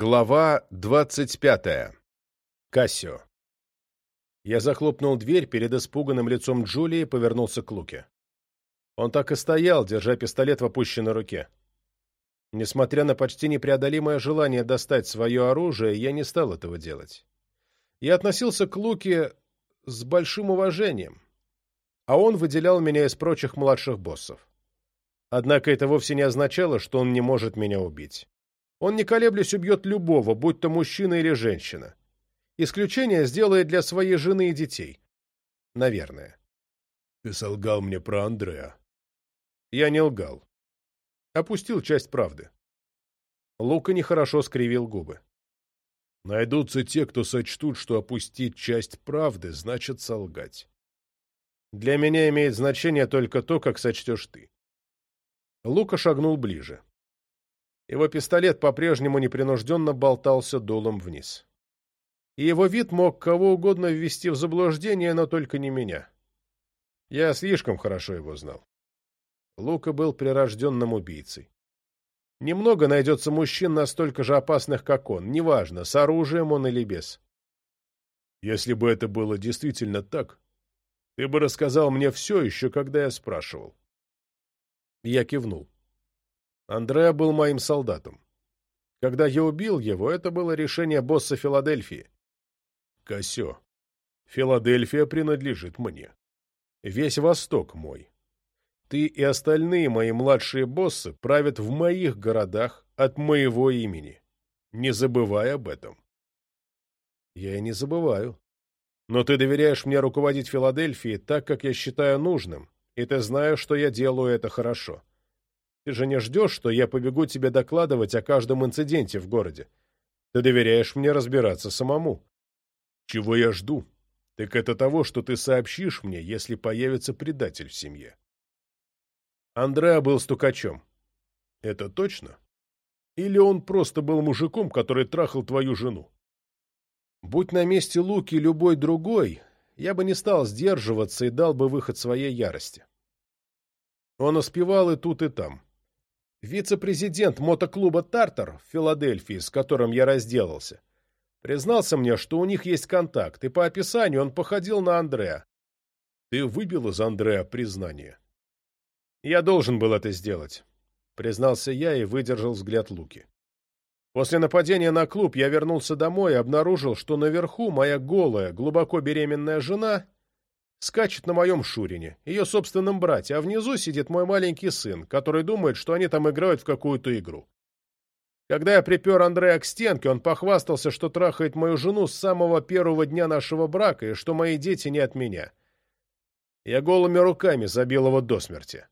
Глава двадцать пятая. Кассио. Я захлопнул дверь перед испуганным лицом Джулии и повернулся к Луке. Он так и стоял, держа пистолет в опущенной руке. Несмотря на почти непреодолимое желание достать свое оружие, я не стал этого делать. Я относился к Луке с большим уважением, а он выделял меня из прочих младших боссов. Однако это вовсе не означало, что он не может меня убить. Он, не колеблясь, убьет любого, будь то мужчина или женщина. Исключение сделает для своей жены и детей. Наверное. Ты солгал мне про Андреа. Я не лгал. Опустил часть правды. Лука нехорошо скривил губы. Найдутся те, кто сочтут, что опустить часть правды значит солгать. Для меня имеет значение только то, как сочтешь ты. Лука шагнул ближе. Его пистолет по-прежнему непринужденно болтался дулом вниз. И его вид мог кого угодно ввести в заблуждение, но только не меня. Я слишком хорошо его знал. Лука был прирожденным убийцей. Немного найдется мужчин настолько же опасных, как он, неважно, с оружием он или без. Если бы это было действительно так, ты бы рассказал мне все еще, когда я спрашивал. Я кивнул. Андреа был моим солдатом. Когда я убил его, это было решение босса Филадельфии. Косё. Филадельфия принадлежит мне. Весь Восток мой. Ты и остальные мои младшие боссы правят в моих городах от моего имени. Не забывай об этом. Я и не забываю. Но ты доверяешь мне руководить Филадельфией так, как я считаю нужным, и ты знаешь, что я делаю это хорошо. Ты же не ждешь, что я побегу тебе докладывать о каждом инциденте в городе. Ты доверяешь мне разбираться самому. Чего я жду? Так это того, что ты сообщишь мне, если появится предатель в семье. Андреа был стукачом. Это точно? Или он просто был мужиком, который трахал твою жену? Будь на месте Луки любой другой, я бы не стал сдерживаться и дал бы выход своей ярости. Он успевал и тут, и там. Вице-президент мотоклуба «Тартар» в Филадельфии, с которым я разделался, признался мне, что у них есть контакт, и по описанию он походил на Андреа. Ты выбил из Андреа признание. Я должен был это сделать, признался я и выдержал взгляд Луки. После нападения на клуб я вернулся домой и обнаружил, что наверху моя голая, глубоко беременная жена скачет на моем Шурине, ее собственном брате, а внизу сидит мой маленький сын, который думает, что они там играют в какую-то игру. Когда я припер Андрея к стенке, он похвастался, что трахает мою жену с самого первого дня нашего брака и что мои дети не от меня. Я голыми руками забил его до смерти.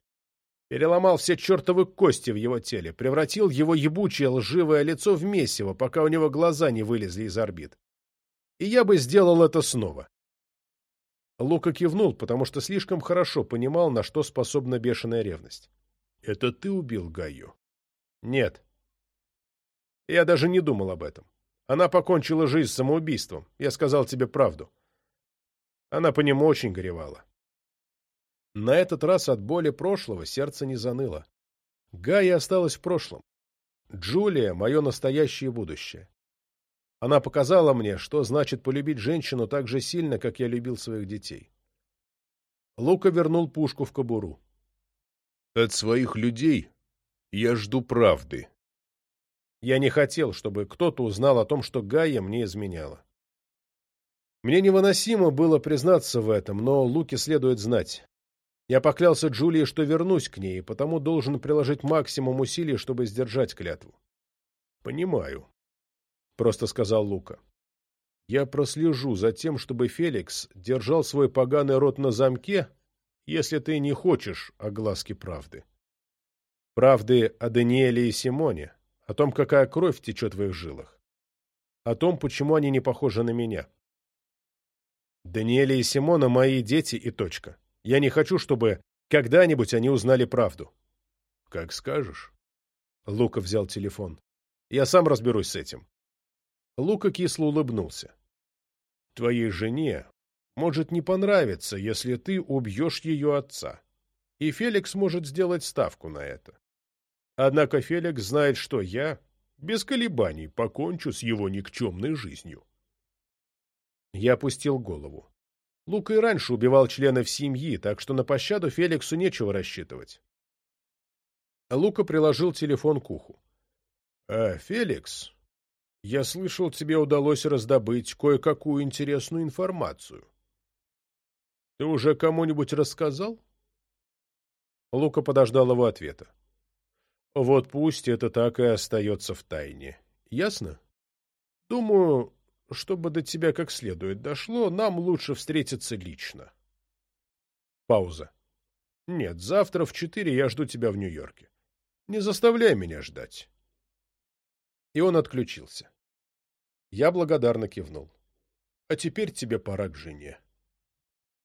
Переломал все чертовы кости в его теле, превратил его ебучее лживое лицо в месиво, пока у него глаза не вылезли из орбит. И я бы сделал это снова. Лука кивнул, потому что слишком хорошо понимал, на что способна бешеная ревность. «Это ты убил Гаю?» «Нет. Я даже не думал об этом. Она покончила жизнь самоубийством. Я сказал тебе правду. Она по нему очень горевала. На этот раз от боли прошлого сердце не заныло. Гая осталась в прошлом. Джулия — мое настоящее будущее. Она показала мне, что значит полюбить женщину так же сильно, как я любил своих детей. Лука вернул пушку в кобуру. «От своих людей я жду правды». Я не хотел, чтобы кто-то узнал о том, что Гайя мне изменяла. Мне невыносимо было признаться в этом, но Луке следует знать. Я поклялся Джулии, что вернусь к ней, и потому должен приложить максимум усилий, чтобы сдержать клятву. Понимаю просто сказал Лука. Я прослежу за тем, чтобы Феликс держал свой поганый рот на замке, если ты не хочешь огласки правды. Правды о Даниэле и Симоне, о том, какая кровь течет в их жилах, о том, почему они не похожи на меня. Даниэля и Симона — мои дети и точка. Я не хочу, чтобы когда-нибудь они узнали правду. — Как скажешь. Лука взял телефон. Я сам разберусь с этим. Лука кисло улыбнулся. «Твоей жене может не понравиться, если ты убьешь ее отца, и Феликс может сделать ставку на это. Однако Феликс знает, что я без колебаний покончу с его никчемной жизнью. Я опустил голову. Лука и раньше убивал членов семьи, так что на пощаду Феликсу нечего рассчитывать. Лука приложил телефон к уху. — А, Феликс, я слышал, тебе удалось раздобыть кое-какую интересную информацию. Ты уже кому-нибудь рассказал? Лука подождал его ответа. Вот пусть это так и остается в тайне. Ясно? Думаю, чтобы до тебя как следует дошло, нам лучше встретиться лично. Пауза. Нет, завтра в четыре я жду тебя в Нью-Йорке. Не заставляй меня ждать. И он отключился. Я благодарно кивнул. А теперь тебе пора к жене.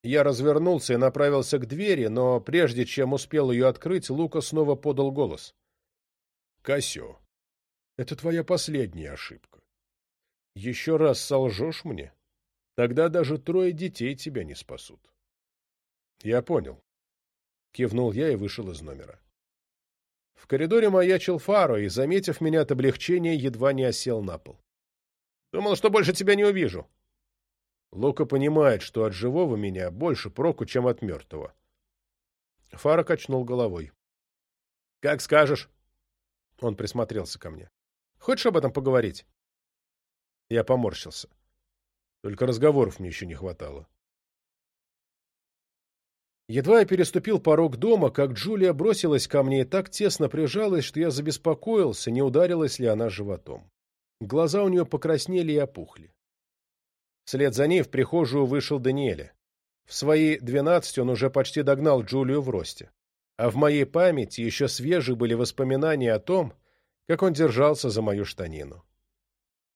Я развернулся и направился к двери, но прежде чем успел ее открыть, Лука снова подал голос. — Косё, это твоя последняя ошибка. Еще раз солжешь мне, тогда даже трое детей тебя не спасут. — Я понял. Кивнул я и вышел из номера. В коридоре маячил Фаро и, заметив меня от облегчения, едва не осел на пол. «Думал, что больше тебя не увижу». Лука понимает, что от живого меня больше проку, чем от мертвого. Фара качнул головой. «Как скажешь». Он присмотрелся ко мне. «Хочешь об этом поговорить?» Я поморщился. Только разговоров мне еще не хватало. Едва я переступил порог дома, как Джулия бросилась ко мне и так тесно прижалась, что я забеспокоился, не ударилась ли она животом. Глаза у нее покраснели и опухли. Вслед за ней в прихожую вышел Даниэля. В свои двенадцать он уже почти догнал Джулию в росте. А в моей памяти еще свежие были воспоминания о том, как он держался за мою штанину.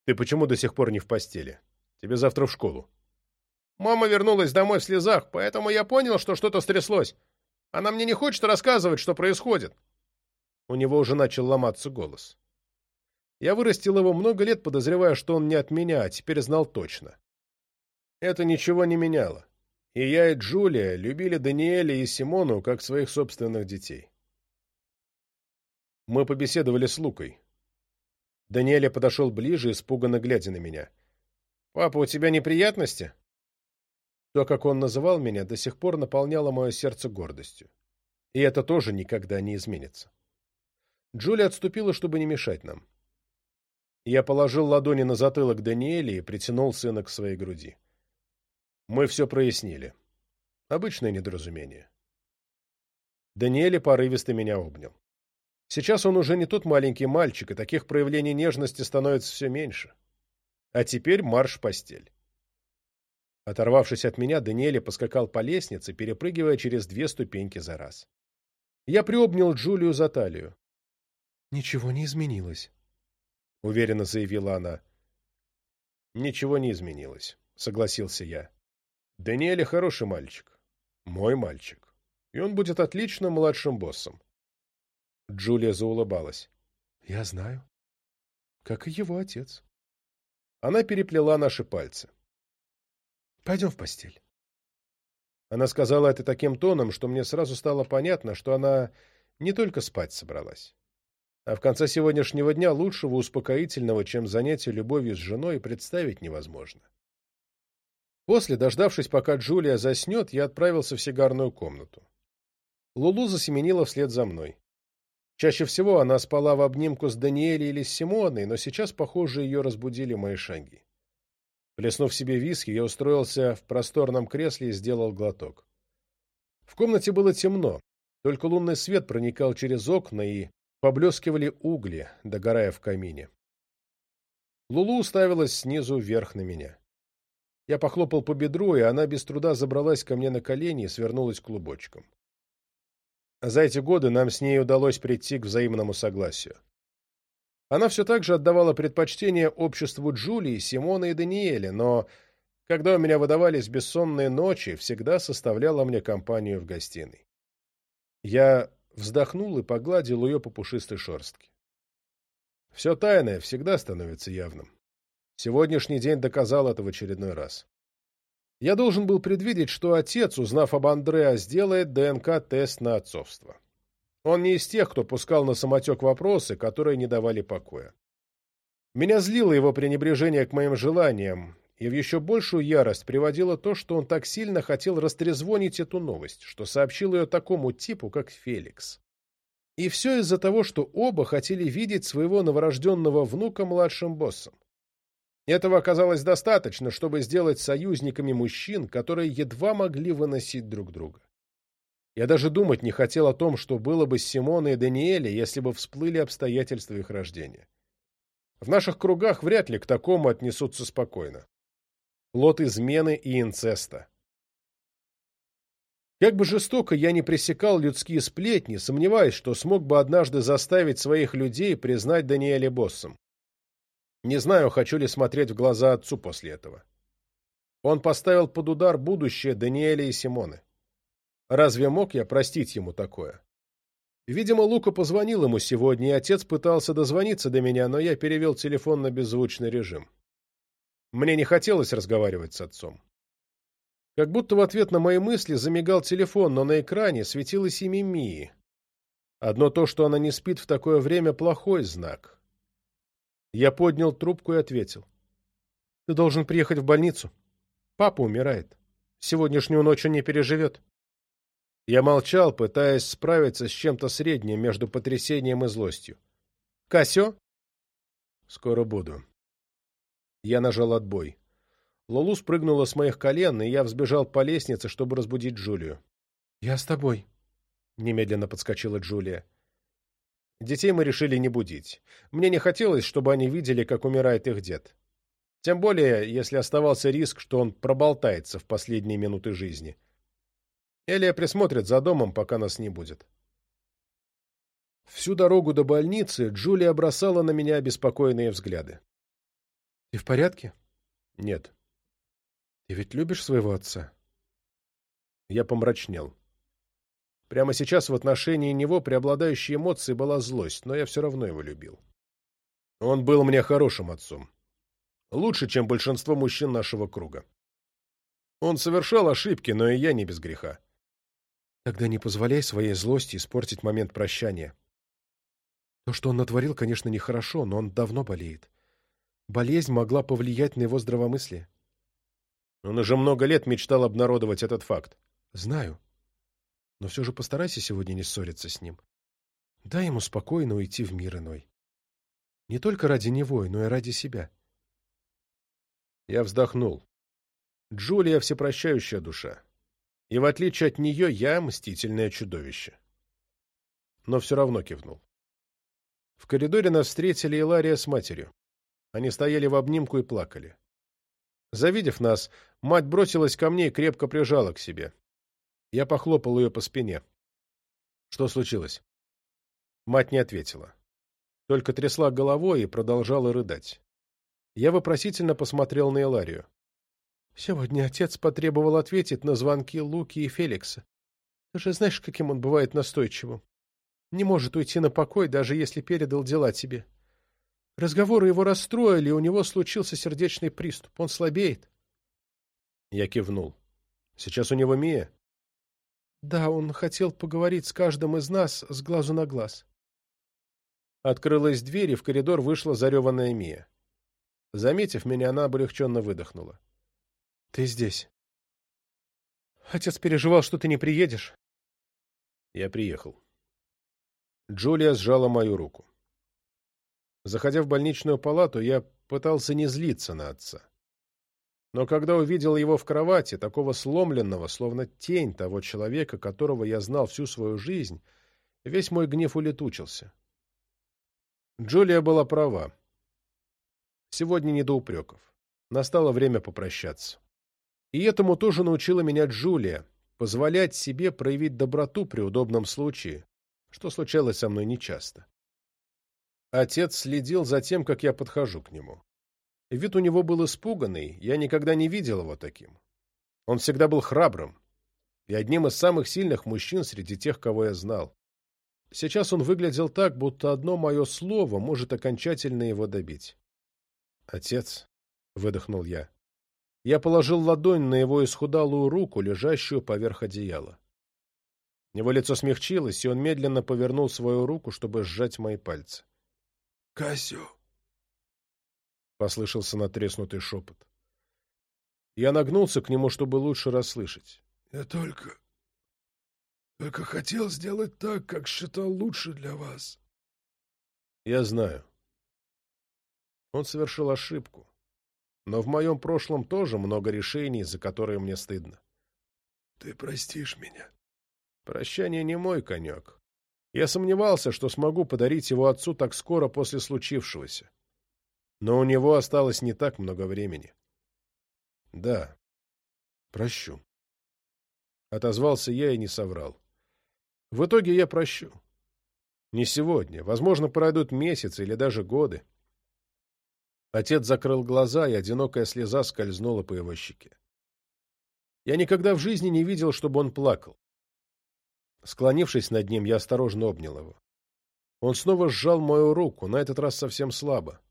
«Ты почему до сих пор не в постели? Тебе завтра в школу». «Мама вернулась домой в слезах, поэтому я понял, что что-то стряслось. Она мне не хочет рассказывать, что происходит». У него уже начал ломаться голос. Я вырастил его много лет, подозревая, что он не от меня, а теперь знал точно. Это ничего не меняло. И я, и Джулия любили Даниэля и Симону как своих собственных детей. Мы побеседовали с Лукой. Даниэля подошел ближе, испуганно глядя на меня. «Папа, у тебя неприятности?» То, как он называл меня, до сих пор наполняло мое сердце гордостью. И это тоже никогда не изменится. Джулия отступила, чтобы не мешать нам. Я положил ладони на затылок Даниэля и притянул сына к своей груди. Мы все прояснили. Обычное недоразумение. Даниэль порывисто меня обнял. Сейчас он уже не тот маленький мальчик, и таких проявлений нежности становится все меньше. А теперь марш в постель. Оторвавшись от меня, Даниэль поскакал по лестнице, перепрыгивая через две ступеньки за раз. Я приобнял Джулию за талию. «Ничего не изменилось», — уверенно заявила она. «Ничего не изменилось», — согласился я. «Даниэль хороший мальчик. Мой мальчик. И он будет отличным младшим боссом». Джулия заулыбалась. «Я знаю. Как и его отец». Она переплела наши пальцы. «Пойдем в постель». Она сказала это таким тоном, что мне сразу стало понятно, что она не только спать собралась. А в конце сегодняшнего дня лучшего успокоительного, чем занятие любовью с женой, представить невозможно. После, дождавшись, пока Джулия заснет, я отправился в сигарную комнату. Лулу засеменила вслед за мной. Чаще всего она спала в обнимку с Даниэлей или с Симоной, но сейчас, похоже, ее разбудили мои шаги. Плеснув себе виски, я устроился в просторном кресле и сделал глоток. В комнате было темно, только лунный свет проникал через окна и Поблескивали угли, догорая в камине. Лулу уставилась снизу вверх на меня. Я похлопал по бедру, и она без труда забралась ко мне на колени и свернулась клубочком. За эти годы нам с ней удалось прийти к взаимному согласию. Она все так же отдавала предпочтение обществу Джулии, Симона и Даниэля, но, когда у меня выдавались бессонные ночи, всегда составляла мне компанию в гостиной. Я вздохнул и погладил ее по пушистой шерстке. Все тайное всегда становится явным. Сегодняшний день доказал это в очередной раз. Я должен был предвидеть, что отец, узнав об Андреа, сделает ДНК-тест на отцовство. Он не из тех, кто пускал на самотек вопросы, которые не давали покоя. Меня злило его пренебрежение к моим желаниям, и в еще большую ярость приводило то, что он так сильно хотел растрезвонить эту новость, что сообщил ее такому типу, как Феликс. И все из-за того, что оба хотели видеть своего новорожденного внука младшим боссом. Этого оказалось достаточно, чтобы сделать союзниками мужчин, которые едва могли выносить друг друга. Я даже думать не хотел о том, что было бы с Симоной и Даниэле, если бы всплыли обстоятельства их рождения. В наших кругах вряд ли к такому отнесутся спокойно. Плод измены и инцеста. Как бы жестоко я не пресекал людские сплетни, сомневаюсь, что смог бы однажды заставить своих людей признать Даниэля боссом. Не знаю, хочу ли смотреть в глаза отцу после этого. Он поставил под удар будущее Даниэля и Симоны. Разве мог я простить ему такое? Видимо, Лука позвонил ему сегодня, и отец пытался дозвониться до меня, но я перевел телефон на беззвучный режим. Мне не хотелось разговаривать с отцом. Как будто в ответ на мои мысли замигал телефон, но на экране светилось имя Мии. Одно то, что она не спит в такое время, плохой знак. Я поднял трубку и ответил. «Ты должен приехать в больницу. Папа умирает. Сегодняшнюю ночь он не переживет». Я молчал, пытаясь справиться с чем-то средним между потрясением и злостью. «Касё?» «Скоро буду». Я нажал отбой. Лолу спрыгнула с моих колен, и я взбежал по лестнице, чтобы разбудить Джулию. «Я с тобой», — немедленно подскочила Джулия. Детей мы решили не будить. Мне не хотелось, чтобы они видели, как умирает их дед. Тем более, если оставался риск, что он проболтается в последние минуты жизни. Элия присмотрит за домом, пока нас не будет. Всю дорогу до больницы Джулия бросала на меня обеспокоенные взгляды. — Ты в порядке? — Нет. — Ты ведь любишь своего отца? Я помрачнел. Прямо сейчас в отношении него преобладающей эмоцией была злость, но я все равно его любил. Он был мне хорошим отцом. Лучше, чем большинство мужчин нашего круга. Он совершал ошибки, но и я не без греха. Тогда не позволяй своей злости испортить момент прощания. То, что он натворил, конечно, нехорошо, но он давно болеет. Болезнь могла повлиять на его здравомыслие. Он уже много лет мечтал обнародовать этот факт. Знаю. Но все же постарайся сегодня не ссориться с ним. Дай ему спокойно уйти в мир иной. Не только ради него, но и ради себя. Я вздохнул. Джулия — всепрощающая душа и в отличие от нее я мстительное чудовище. Но все равно кивнул. В коридоре нас встретили Илария с матерью. Они стояли в обнимку и плакали. Завидев нас, мать бросилась ко мне и крепко прижала к себе. Я похлопал ее по спине. Что случилось? Мать не ответила. Только трясла головой и продолжала рыдать. Я вопросительно посмотрел на Иларию. Сегодня отец потребовал ответить на звонки Луки и Феликса. Ты же знаешь, каким он бывает настойчивым. Не может уйти на покой, даже если передал дела тебе. Разговоры его расстроили, и у него случился сердечный приступ. Он слабеет. Я кивнул. Сейчас у него Мия? Да, он хотел поговорить с каждым из нас с глазу на глаз. Открылась дверь, и в коридор вышла зареванная Мия. Заметив меня, она облегченно выдохнула. Ты здесь. Отец переживал, что ты не приедешь. Я приехал. Джулия сжала мою руку. Заходя в больничную палату, я пытался не злиться на отца. Но когда увидел его в кровати, такого сломленного, словно тень того человека, которого я знал всю свою жизнь, весь мой гнев улетучился. Джулия была права. Сегодня не до упреков. Настало время попрощаться. И этому тоже научила меня Джулия, позволять себе проявить доброту при удобном случае, что случалось со мной нечасто. Отец следил за тем, как я подхожу к нему. Вид у него был испуганный, я никогда не видел его таким. Он всегда был храбрым и одним из самых сильных мужчин среди тех, кого я знал. Сейчас он выглядел так, будто одно мое слово может окончательно его добить. «Отец», — выдохнул я, я положил ладонь на его исхудалую руку, лежащую поверх одеяла. Его лицо смягчилось, и он медленно повернул свою руку, чтобы сжать мои пальцы. — Касю! — послышался натреснутый шепот. Я нагнулся к нему, чтобы лучше расслышать. — Я только... только хотел сделать так, как считал лучше для вас. — Я знаю. Он совершил ошибку. Но в моем прошлом тоже много решений, за которые мне стыдно. — Ты простишь меня? Прощание не мой конек. Я сомневался, что смогу подарить его отцу так скоро после случившегося. Но у него осталось не так много времени. Да, прощу. Отозвался я и не соврал. В итоге я прощу. Не сегодня. Возможно, пройдут месяцы или даже годы. Отец закрыл глаза, и одинокая слеза скользнула по его щеке. Я никогда в жизни не видел, чтобы он плакал. Склонившись над ним, я осторожно обнял его. Он снова сжал мою руку, на этот раз совсем слабо.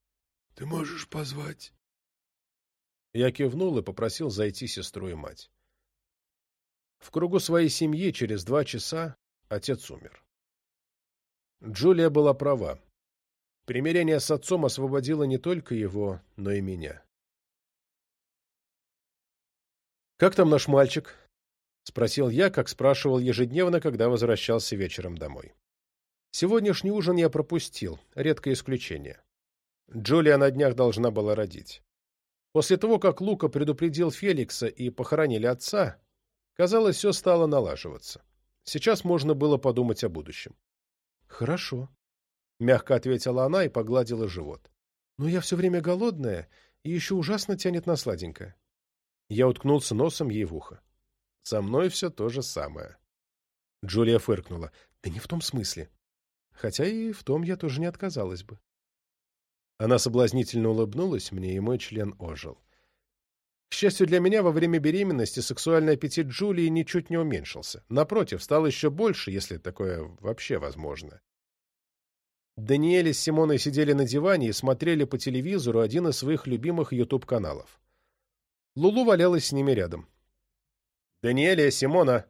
— Ты можешь позвать? Я кивнул и попросил зайти сестру и мать. В кругу своей семьи через два часа отец умер. Джулия была права. Примирение с отцом освободило не только его, но и меня. «Как там наш мальчик?» — спросил я, как спрашивал ежедневно, когда возвращался вечером домой. Сегодняшний ужин я пропустил, редкое исключение. Джулия на днях должна была родить. После того, как Лука предупредил Феликса и похоронили отца, казалось, все стало налаживаться. Сейчас можно было подумать о будущем. «Хорошо», — мягко ответила она и погладила живот. «Но я все время голодная и еще ужасно тянет на сладенькое». Я уткнулся носом ей в ухо. «Со мной все то же самое». Джулия фыркнула. «Да не в том смысле. Хотя и в том я тоже не отказалась бы». Она соблазнительно улыбнулась мне, и мой член ожил. К счастью для меня, во время беременности сексуальный аппетит Джулии ничуть не уменьшился. Напротив, стал еще больше, если такое вообще возможно. Даниэль с Симоной сидели на диване и смотрели по телевизору один из своих любимых YouTube-каналов. Лулу валялась с ними рядом. «Даниэля, Симона,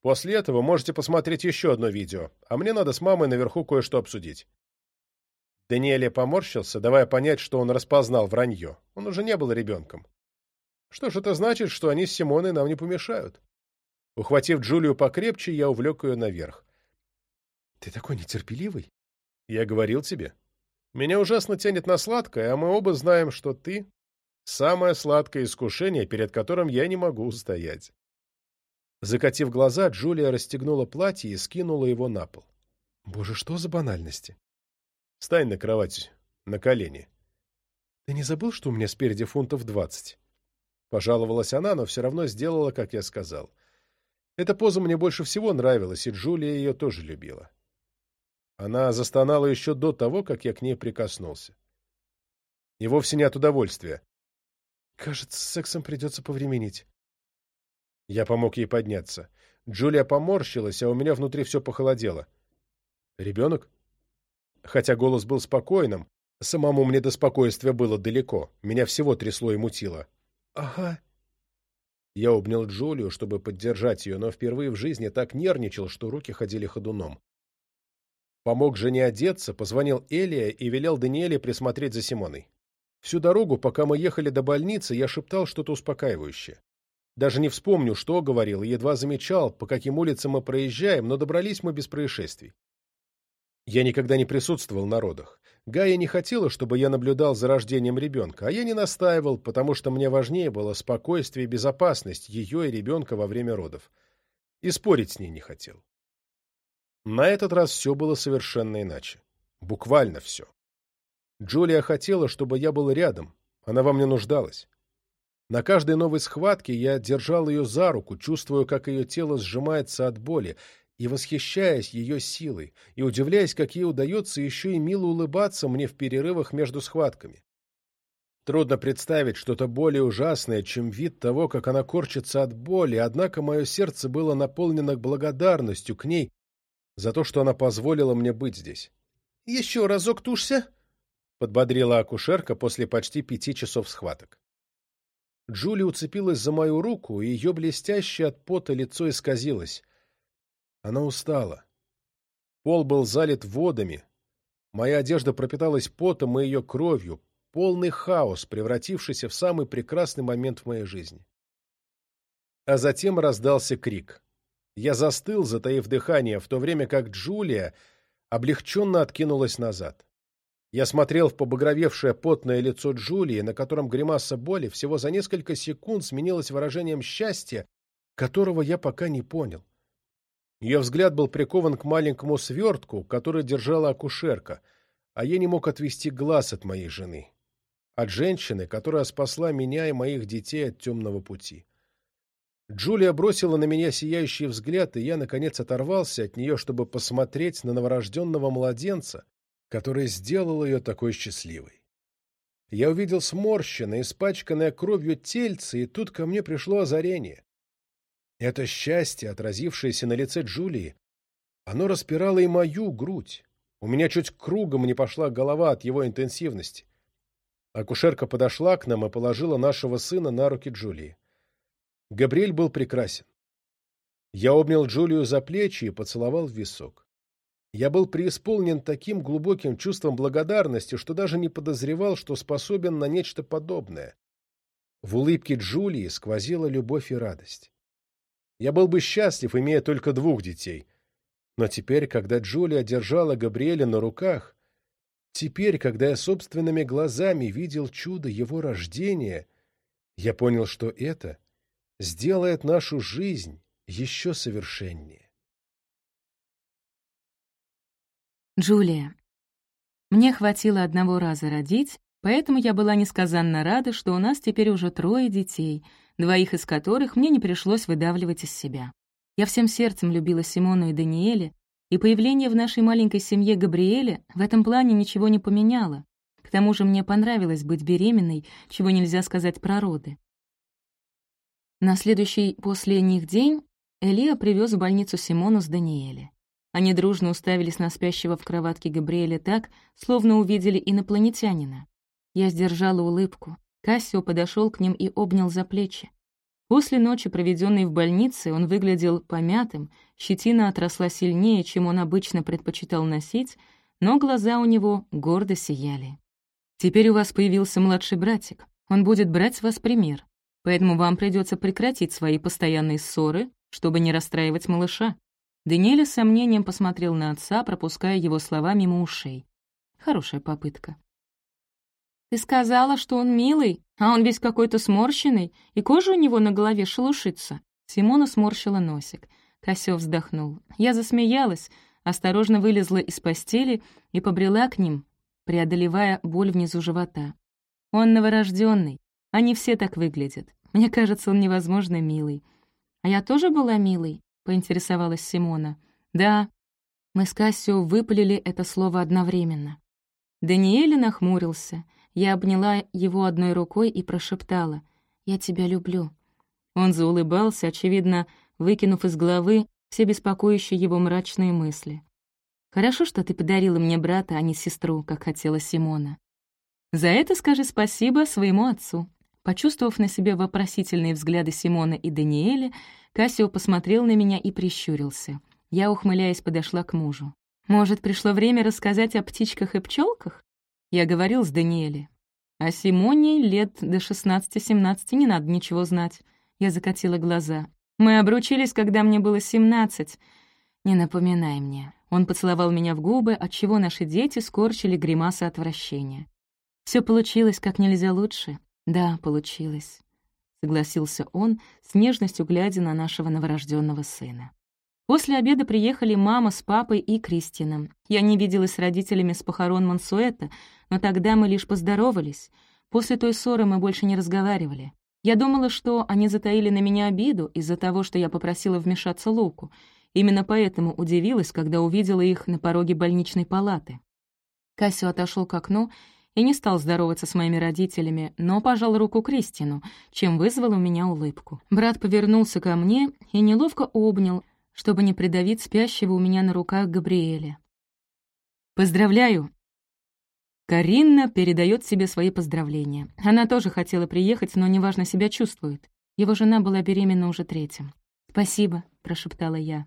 после этого можете посмотреть еще одно видео, а мне надо с мамой наверху кое-что обсудить». Даниэле поморщился, давая понять, что он распознал вранье. Он уже не был ребенком. Что ж, это значит, что они с Симоной нам не помешают. Ухватив Джулию покрепче, я увлек ее наверх. — Ты такой нетерпеливый? — Я говорил тебе. Меня ужасно тянет на сладкое, а мы оба знаем, что ты — самое сладкое искушение, перед которым я не могу устоять. Закатив глаза, Джулия расстегнула платье и скинула его на пол. — Боже, что за банальности? Встань на кровать, на колени. — Ты не забыл, что у меня спереди фунтов двадцать? Пожаловалась она, но все равно сделала, как я сказал. Эта поза мне больше всего нравилась, и Джулия ее тоже любила. Она застонала еще до того, как я к ней прикоснулся. И вовсе не от удовольствия. Кажется, с сексом придется повременить. Я помог ей подняться. Джулия поморщилась, а у меня внутри все похолодело. Ребенок? Хотя голос был спокойным, самому мне до спокойствия было далеко, меня всего трясло и мутило. «Ага». Я обнял Джулию, чтобы поддержать ее, но впервые в жизни так нервничал, что руки ходили ходуном. Помог жене одеться, позвонил Элия и велел Даниэле присмотреть за Симоной. Всю дорогу, пока мы ехали до больницы, я шептал что-то успокаивающее. Даже не вспомню, что говорил, и едва замечал, по каким улицам мы проезжаем, но добрались мы без происшествий. Я никогда не присутствовал на родах. Гая не хотела, чтобы я наблюдал за рождением ребенка, а я не настаивал, потому что мне важнее было спокойствие и безопасность ее и ребенка во время родов. И спорить с ней не хотел. На этот раз все было совершенно иначе. Буквально все. Джулия хотела, чтобы я был рядом, она во мне нуждалась. На каждой новой схватке я держал ее за руку, чувствуя, как ее тело сжимается от боли, и восхищаясь ее силой, и удивляясь, как ей удается еще и мило улыбаться мне в перерывах между схватками. Трудно представить что-то более ужасное, чем вид того, как она корчится от боли, однако мое сердце было наполнено благодарностью к ней за то, что она позволила мне быть здесь. — Еще разок тушься! — подбодрила акушерка после почти пяти часов схваток. Джули уцепилась за мою руку, и ее блестящее от пота лицо исказилось. Она устала. Пол был залит водами. Моя одежда пропиталась потом и ее кровью. полный хаос, превратившийся в самый прекрасный момент в моей жизни. А затем раздался крик. Я застыл, затаив дыхание, в то время как Джулия облегченно откинулась назад. Я смотрел в побагровевшее потное лицо Джулии, на котором гримаса боли всего за несколько секунд сменилась выражением счастья, которого я пока не понял. Ее взгляд был прикован к маленькому свертку, который держала акушерка, а я не мог отвести глаз от моей жены. От женщины, которая спасла меня и моих детей от темного пути. Джулия бросила на меня сияющий взгляд, и я, наконец, оторвался от нее, чтобы посмотреть на новорожденного младенца, который сделал ее такой счастливой. Я увидел сморщенное, испачканное кровью тельце, и тут ко мне пришло озарение. Это счастье, отразившееся на лице Джулии, оно распирало и мою грудь. У меня чуть кругом не пошла голова от его интенсивности. Акушерка подошла к нам и положила нашего сына на руки Джулии. Габриэль был прекрасен. Я обнял Джулию за плечи и поцеловал в висок. Я был преисполнен таким глубоким чувством благодарности, что даже не подозревал, что способен на нечто подобное. В улыбке Джулии сквозила любовь и радость. Я был бы счастлив, имея только двух детей. Но теперь, когда Джулия держала Габриэля на руках, теперь, когда я собственными глазами видел чудо его рождения, я понял, что это сделает нашу жизнь еще совершеннее. Джулия. Мне хватило одного раза родить, поэтому я была несказанно рада, что у нас теперь уже трое детей, двоих из которых мне не пришлось выдавливать из себя. Я всем сердцем любила Симону и Даниэля, и появление в нашей маленькой семье Габриэля в этом плане ничего не поменяло. К тому же мне понравилось быть беременной, чего нельзя сказать про роды. На следующий после них день Элия привез в больницу Симону с Даниэля. Они дружно уставились на спящего в кроватке Габриэля так, словно увидели инопланетянина. Я сдержала улыбку. Кассио подошел к ним и обнял за плечи. После ночи, проведенной в больнице, он выглядел помятым, щетина отросла сильнее, чем он обычно предпочитал носить, но глаза у него гордо сияли. «Теперь у вас появился младший братик. Он будет брать с вас пример поэтому вам придется прекратить свои постоянные ссоры, чтобы не расстраивать малыша». Даниэль с сомнением посмотрел на отца, пропуская его слова мимо ушей. Хорошая попытка. «Ты сказала, что он милый, а он весь какой-то сморщенный, и кожа у него на голове шелушится». Симона сморщила носик. Косё вздохнул. Я засмеялась, осторожно вылезла из постели и побрела к ним, преодолевая боль внизу живота. Он новорожденный, они все так выглядят. Мне кажется, он невозможно милый. А я тоже была милой? поинтересовалась Симона. Да. Мы с Кассио выпалили это слово одновременно. Даниэль нахмурился. Я обняла его одной рукой и прошептала «Я тебя люблю». Он заулыбался, очевидно, выкинув из головы все беспокоящие его мрачные мысли. «Хорошо, что ты подарила мне брата, а не сестру, как хотела Симона. За это скажи спасибо своему отцу. Почувствовав на себе вопросительные взгляды Симона и Даниэля, Кассио посмотрел на меня и прищурился. Я, ухмыляясь, подошла к мужу. «Может, пришло время рассказать о птичках и пчелках? Я говорил с Даниэлем. О Симоне лет до 16-17 не надо ничего знать. Я закатила глаза. Мы обручились, когда мне было 17. Не напоминай мне. Он поцеловал меня в губы, отчего наши дети скорчили гримасы отвращения. Все получилось как нельзя лучше. «Да, получилось», — согласился он, с нежностью глядя на нашего новорожденного сына. После обеда приехали мама с папой и Кристином. Я не виделась с родителями с похорон Мансуэта, но тогда мы лишь поздоровались. После той ссоры мы больше не разговаривали. Я думала, что они затаили на меня обиду из-за того, что я попросила вмешаться Луку. Именно поэтому удивилась, когда увидела их на пороге больничной палаты. Кассио отошел к окну и не стал здороваться с моими родителями, но пожал руку Кристину, чем вызвал у меня улыбку. Брат повернулся ко мне и неловко обнял, чтобы не придавить спящего у меня на руках Габриэля. «Поздравляю!» Каринна передает себе свои поздравления. Она тоже хотела приехать, но неважно себя чувствует. Его жена была беременна уже третьим. «Спасибо», — прошептала я.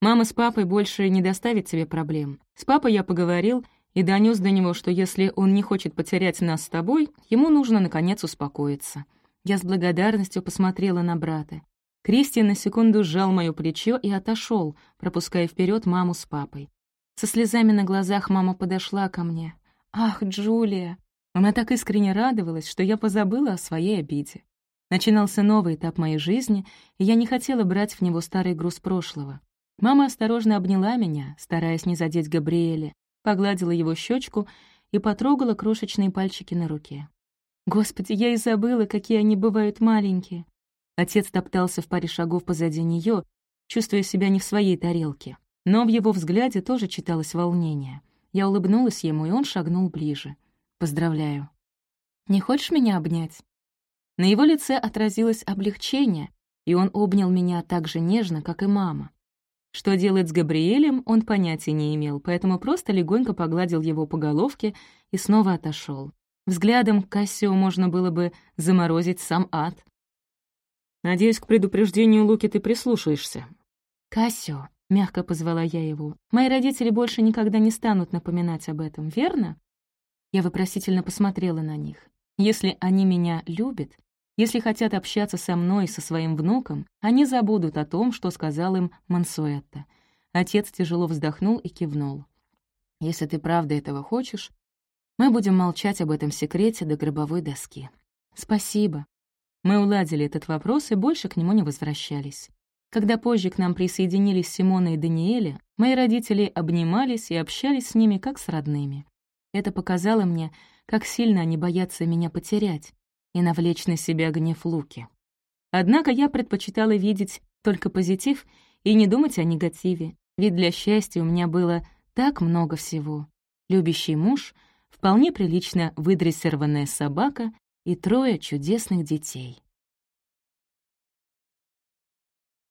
«Мама с папой больше не доставит тебе проблем. С папой я поговорил, и донес до него, что если он не хочет потерять нас с тобой, ему нужно, наконец, успокоиться. Я с благодарностью посмотрела на брата. Кристиан на секунду сжал моё плечо и отошел, пропуская вперед маму с папой. Со слезами на глазах мама подошла ко мне. «Ах, Джулия!» Она так искренне радовалась, что я позабыла о своей обиде. Начинался новый этап моей жизни, и я не хотела брать в него старый груз прошлого. Мама осторожно обняла меня, стараясь не задеть Габриэля, погладила его щечку и потрогала крошечные пальчики на руке. Господи, я и забыла, какие они бывают маленькие. Отец топтался в паре шагов позади нее, чувствуя себя не в своей тарелке. Но в его взгляде тоже читалось волнение. Я улыбнулась ему, и он шагнул ближе. «Поздравляю». «Не хочешь меня обнять?» На его лице отразилось облегчение, и он обнял меня так же нежно, как и мама. Что делать с Габриэлем, он понятия не имел, поэтому просто легонько погладил его по головке и снова отошел. Взглядом Кассио можно было бы заморозить сам ад. «Надеюсь, к предупреждению Луки ты прислушаешься». «Кассио», — мягко позвала я его, — «мои родители больше никогда не станут напоминать об этом, верно?» Я вопросительно посмотрела на них. Если они меня любят, если хотят общаться со мной и со своим внуком, они забудут о том, что сказал им Мансуэтта. Отец тяжело вздохнул и кивнул. «Если ты правда этого хочешь, мы будем молчать об этом секрете до гробовой доски. Спасибо». Мы уладили этот вопрос и больше к нему не возвращались. Когда позже к нам присоединились Симона и Даниэля, мои родители обнимались и общались с ними как с родными. Это показало мне, как сильно они боятся меня потерять, и навлечь на себя гнев Луки. Однако я предпочитала видеть только позитив и не думать о негативе, ведь для счастья у меня было так много всего. Любящий муж, вполне прилично выдрессированная собака и трое чудесных детей.